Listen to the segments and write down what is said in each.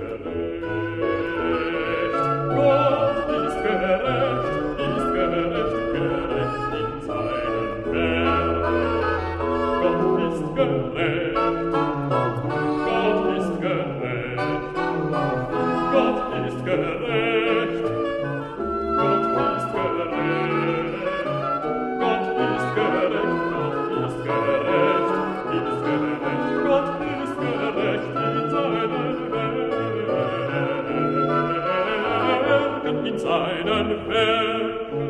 Gott ist gerecht. Gott ist gerecht, die deinen Werken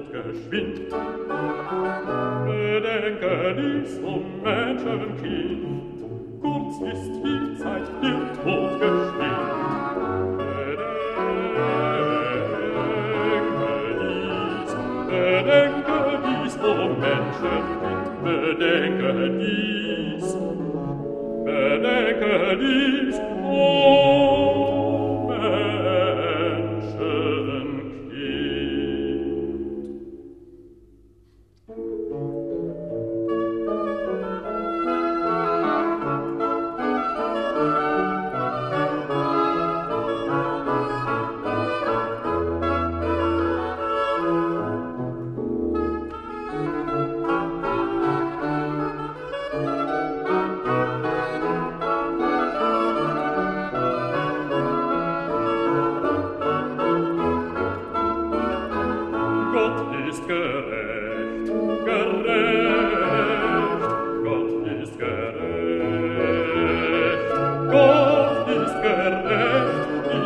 und geschwind. Bedenke dies vom Menschenkind, kurz ist die Zeit, hirt und geschwind. Bedenke dies, bedenke dies vom Menschenkind, bedenke dies, bedenke dies, oh! ist gerecht, Gott ist gerecht, Gott ist gerecht,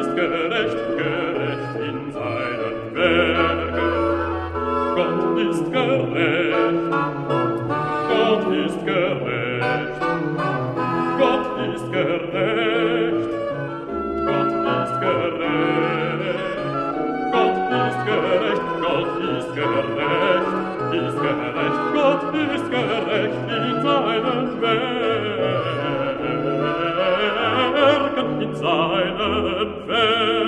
ist gerecht, gerecht Werken. Gott ist gerecht, Gott ist gerecht, Gott ist gerecht, gerecht, Gott ist gerecht in seinen Werken, in seinen Werken.